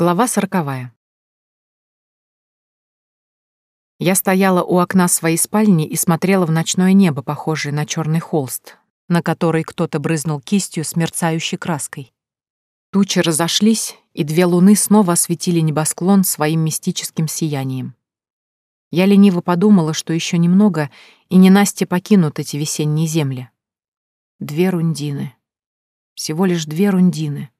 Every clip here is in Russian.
Глава сороковая. Я стояла у окна своей спальни и смотрела в ночное небо, похожее на черный холст, на который кто-то брызнул кистью с мерцающей краской. Тучи разошлись, и две луны снова осветили небосклон своим мистическим сиянием. Я лениво подумала, что еще немного, и ненастье покинут эти весенние земли. Две рундины. Всего лишь две рундины.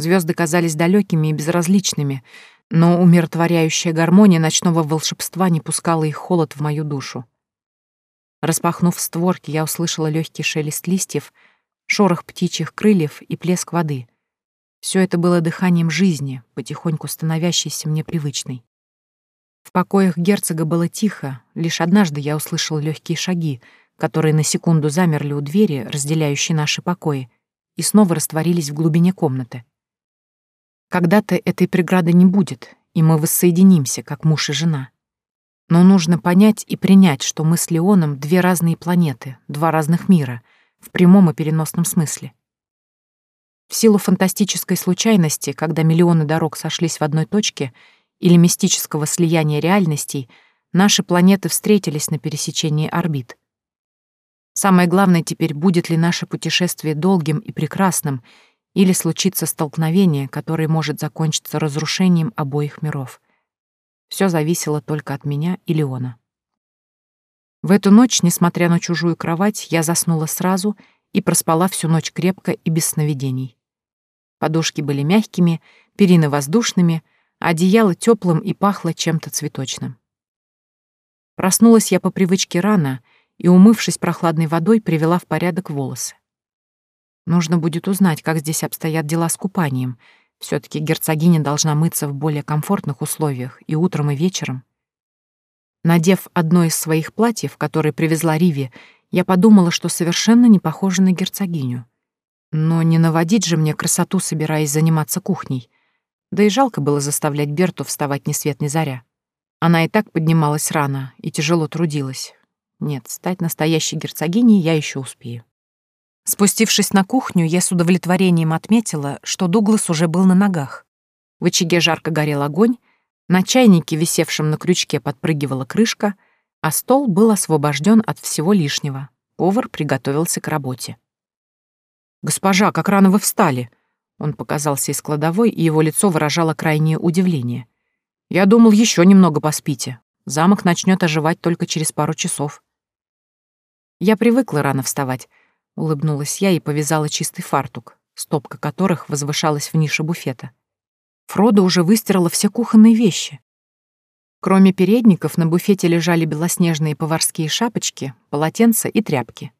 Звезды казались далекими и безразличными, но умиротворяющая гармония ночного волшебства не пускала их холод в мою душу. Распахнув створки, я услышала легкий шелест листьев, шорох птичьих крыльев и плеск воды. Все это было дыханием жизни, потихоньку становящейся мне привычной. В покоях герцога было тихо, лишь однажды я услышала легкие шаги, которые на секунду замерли у двери, разделяющей наши покои, и снова растворились в глубине комнаты. Когда-то этой преграды не будет, и мы воссоединимся, как муж и жена. Но нужно понять и принять, что мы с Леоном две разные планеты, два разных мира, в прямом и переносном смысле. В силу фантастической случайности, когда миллионы дорог сошлись в одной точке, или мистического слияния реальностей, наши планеты встретились на пересечении орбит. Самое главное теперь, будет ли наше путешествие долгим и прекрасным, или случится столкновение, которое может закончиться разрушением обоих миров. Все зависело только от меня и Леона. В эту ночь, несмотря на чужую кровать, я заснула сразу и проспала всю ночь крепко и без сновидений. Подушки были мягкими, перины воздушными, а одеяло теплым и пахло чем-то цветочным. Проснулась я по привычке рано и, умывшись прохладной водой, привела в порядок волосы. Нужно будет узнать, как здесь обстоят дела с купанием. все таки герцогиня должна мыться в более комфортных условиях и утром, и вечером. Надев одно из своих платьев, которое привезла Риви, я подумала, что совершенно не похожа на герцогиню. Но не наводить же мне красоту, собираясь заниматься кухней. Да и жалко было заставлять Берту вставать ни свет ни заря. Она и так поднималась рано и тяжело трудилась. Нет, стать настоящей герцогиней я еще успею. Спустившись на кухню, я с удовлетворением отметила, что Дуглас уже был на ногах. В очаге жарко горел огонь, на чайнике, висевшем на крючке, подпрыгивала крышка, а стол был освобожден от всего лишнего. Повар приготовился к работе. «Госпожа, как рано вы встали!» Он показался из кладовой, и его лицо выражало крайнее удивление. «Я думал, еще немного поспите. Замок начнет оживать только через пару часов». Я привыкла рано вставать, Улыбнулась я и повязала чистый фартук, стопка которых возвышалась в нише буфета. Фродо уже выстирала все кухонные вещи. Кроме передников, на буфете лежали белоснежные поварские шапочки, полотенца и тряпки.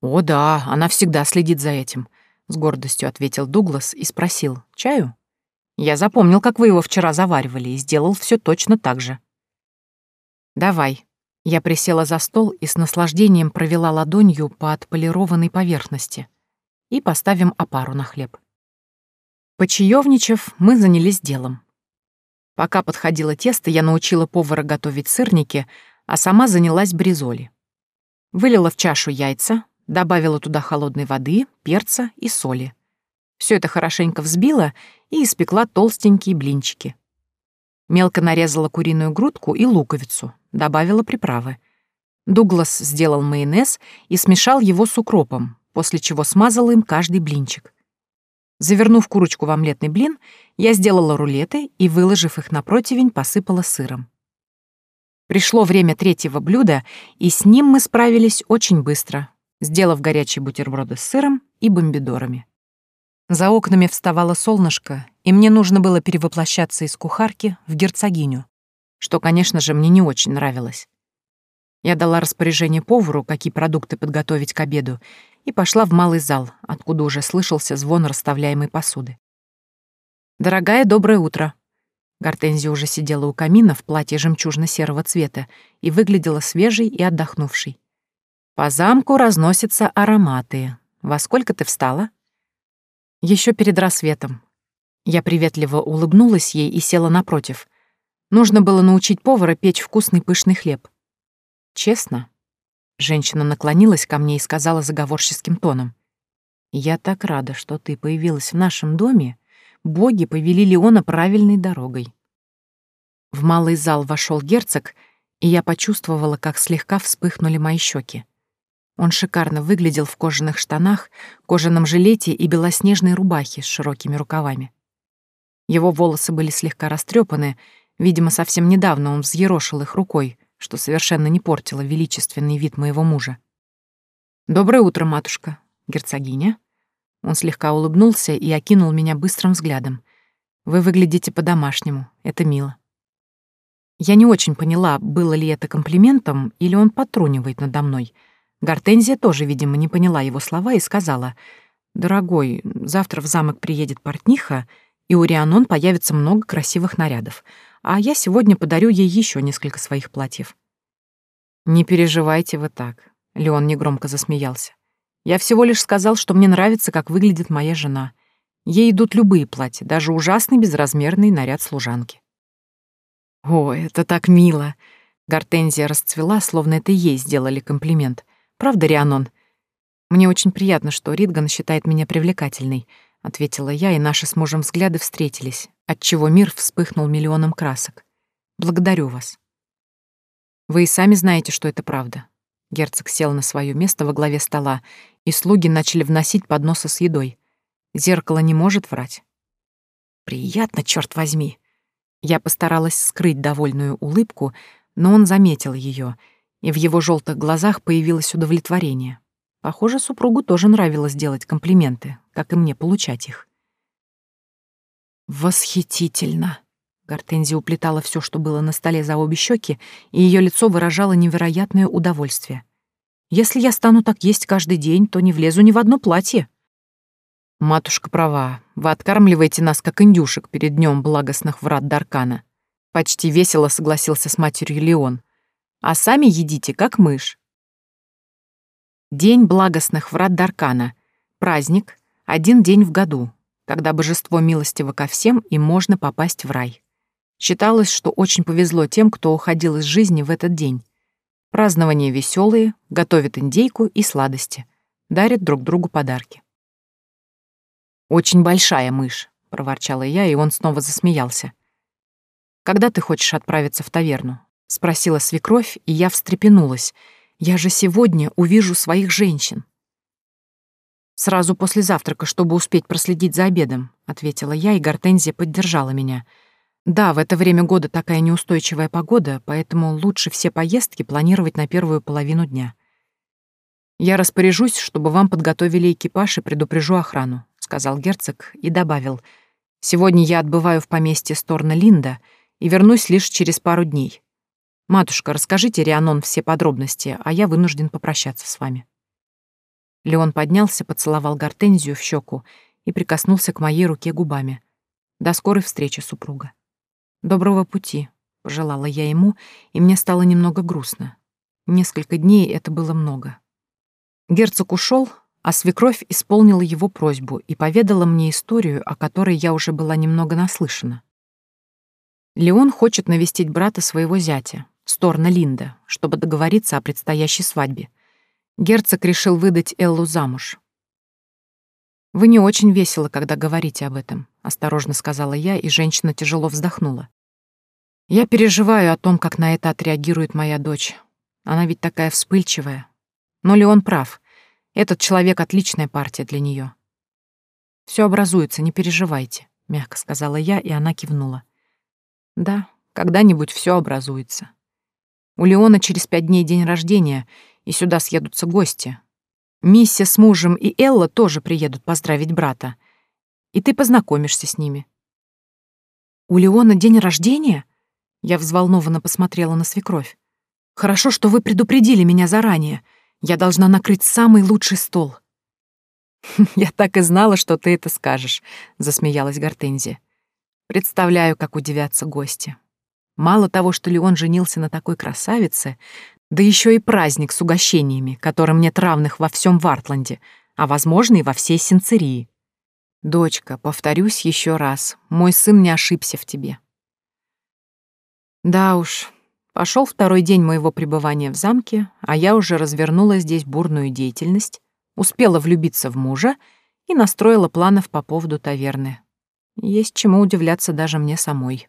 «О да, она всегда следит за этим», — с гордостью ответил Дуглас и спросил. «Чаю?» «Я запомнил, как вы его вчера заваривали, и сделал все точно так же». «Давай», я присела за стол и с наслаждением провела ладонью по отполированной поверхности. И поставим опару на хлеб. Почаевничав, мы занялись делом. Пока подходило тесто, я научила повара готовить сырники, а сама занялась бризоли. Вылила в чашу яйца, добавила туда холодной воды, перца и соли. Все это хорошенько взбила и испекла толстенькие блинчики. Мелко нарезала куриную грудку и луковицу, добавила приправы. Дуглас сделал майонез и смешал его с укропом, после чего смазал им каждый блинчик. Завернув курочку в омлетный блин, я сделала рулеты и, выложив их на противень, посыпала сыром. Пришло время третьего блюда, и с ним мы справились очень быстро, сделав горячие бутерброды с сыром и бомбидорами. За окнами вставало солнышко, и мне нужно было перевоплощаться из кухарки в герцогиню, что, конечно же, мне не очень нравилось. Я дала распоряжение повару, какие продукты подготовить к обеду, и пошла в малый зал, откуда уже слышался звон расставляемой посуды. «Дорогая, доброе утро!» Гортензия уже сидела у камина в платье жемчужно-серого цвета и выглядела свежей и отдохнувшей. «По замку разносятся ароматы. Во сколько ты встала?» Еще перед рассветом. Я приветливо улыбнулась ей и села напротив. Нужно было научить повара печь вкусный пышный хлеб. Честно? Женщина наклонилась ко мне и сказала заговорческим тоном. «Я так рада, что ты появилась в нашем доме. боги повели Леона правильной дорогой. В малый зал вошел герцог, и я почувствовала, как слегка вспыхнули мои щеки. Он шикарно выглядел в кожаных штанах, кожаном жилете и белоснежной рубахе с широкими рукавами. Его волосы были слегка растрепаны, видимо, совсем недавно он взъерошил их рукой, что совершенно не портило величественный вид моего мужа. «Доброе утро, матушка, герцогиня». Он слегка улыбнулся и окинул меня быстрым взглядом. «Вы выглядите по-домашнему, это мило». Я не очень поняла, было ли это комплиментом или он потрунивает надо мной. Гортензия тоже, видимо, не поняла его слова и сказала, «Дорогой, завтра в замок приедет портниха, и у Рианон появится много красивых нарядов, а я сегодня подарю ей еще несколько своих платьев». «Не переживайте вы так», — Леон негромко засмеялся. «Я всего лишь сказал, что мне нравится, как выглядит моя жена. Ей идут любые платья, даже ужасный безразмерный наряд служанки». «О, это так мило!» Гортензия расцвела, словно это ей сделали комплимент. «Правда, Рианон?» «Мне очень приятно, что Ридган считает меня привлекательной», — ответила я, и наши с мужем взгляды встретились, отчего мир вспыхнул миллионом красок. «Благодарю вас». «Вы и сами знаете, что это правда». Герцог сел на свое место во главе стола, и слуги начали вносить подносы с едой. Зеркало не может врать. «Приятно, черт возьми!» Я постаралась скрыть довольную улыбку, но он заметил ее, и в его желтых глазах появилось удовлетворение. Похоже, супругу тоже нравилось делать комплименты, как и мне получать их. «Восхитительно!» Гортензия уплетала все, что было на столе за обе щеки, и ее лицо выражало невероятное удовольствие. «Если я стану так есть каждый день, то не влезу ни в одно платье». «Матушка права. Вы откармливаете нас, как индюшек, перед днем благостных врат Даркана». Почти весело согласился с матерью Леон. «А сами едите, как мышь». День благостных врат Даркана. Праздник. Один день в году, когда божество милостиво ко всем и можно попасть в рай. Считалось, что очень повезло тем, кто уходил из жизни в этот день. Празднования веселые, готовят индейку и сладости, дарят друг другу подарки. «Очень большая мышь», — проворчала я, и он снова засмеялся. «Когда ты хочешь отправиться в таверну?» — спросила свекровь, и я встрепенулась. «Я же сегодня увижу своих женщин». «Сразу после завтрака, чтобы успеть проследить за обедом», — ответила я, и Гортензия поддержала меня. «Да, в это время года такая неустойчивая погода, поэтому лучше все поездки планировать на первую половину дня. Я распоряжусь, чтобы вам подготовили экипаж и предупрежу охрану сказал герцог и добавил. «Сегодня я отбываю в поместье Сторна Линда и вернусь лишь через пару дней. Матушка, расскажите Рианон все подробности, а я вынужден попрощаться с вами». Леон поднялся, поцеловал Гортензию в щеку и прикоснулся к моей руке губами. «До скорой встречи, супруга». «Доброго пути», — пожелала я ему, и мне стало немного грустно. Несколько дней это было много. Герцог ушел, а свекровь исполнила его просьбу и поведала мне историю, о которой я уже была немного наслышана. Леон хочет навестить брата своего зятя, Сторна Линда, чтобы договориться о предстоящей свадьбе. Герцог решил выдать Эллу замуж. «Вы не очень весело, когда говорите об этом», — осторожно сказала я, и женщина тяжело вздохнула. «Я переживаю о том, как на это отреагирует моя дочь. Она ведь такая вспыльчивая. Но Леон прав. Этот человек — отличная партия для нее. Все образуется, не переживайте», — мягко сказала я, и она кивнула. «Да, когда-нибудь все образуется. У Леона через пять дней день рождения, и сюда съедутся гости. Миссия с мужем и Элла тоже приедут поздравить брата. И ты познакомишься с ними». «У Леона день рождения?» Я взволнованно посмотрела на свекровь. «Хорошо, что вы предупредили меня заранее. Я должна накрыть самый лучший стол». «Я так и знала, что ты это скажешь», — засмеялась Гортензия. «Представляю, как удивятся гости. Мало того, что Леон женился на такой красавице, да еще и праздник с угощениями, которым нет равных во всем Вартланде, а, возможно, и во всей Синцерии. Дочка, повторюсь еще раз, мой сын не ошибся в тебе». Да уж, Пошел второй день моего пребывания в замке, а я уже развернула здесь бурную деятельность, успела влюбиться в мужа и настроила планов по поводу таверны. Есть чему удивляться даже мне самой.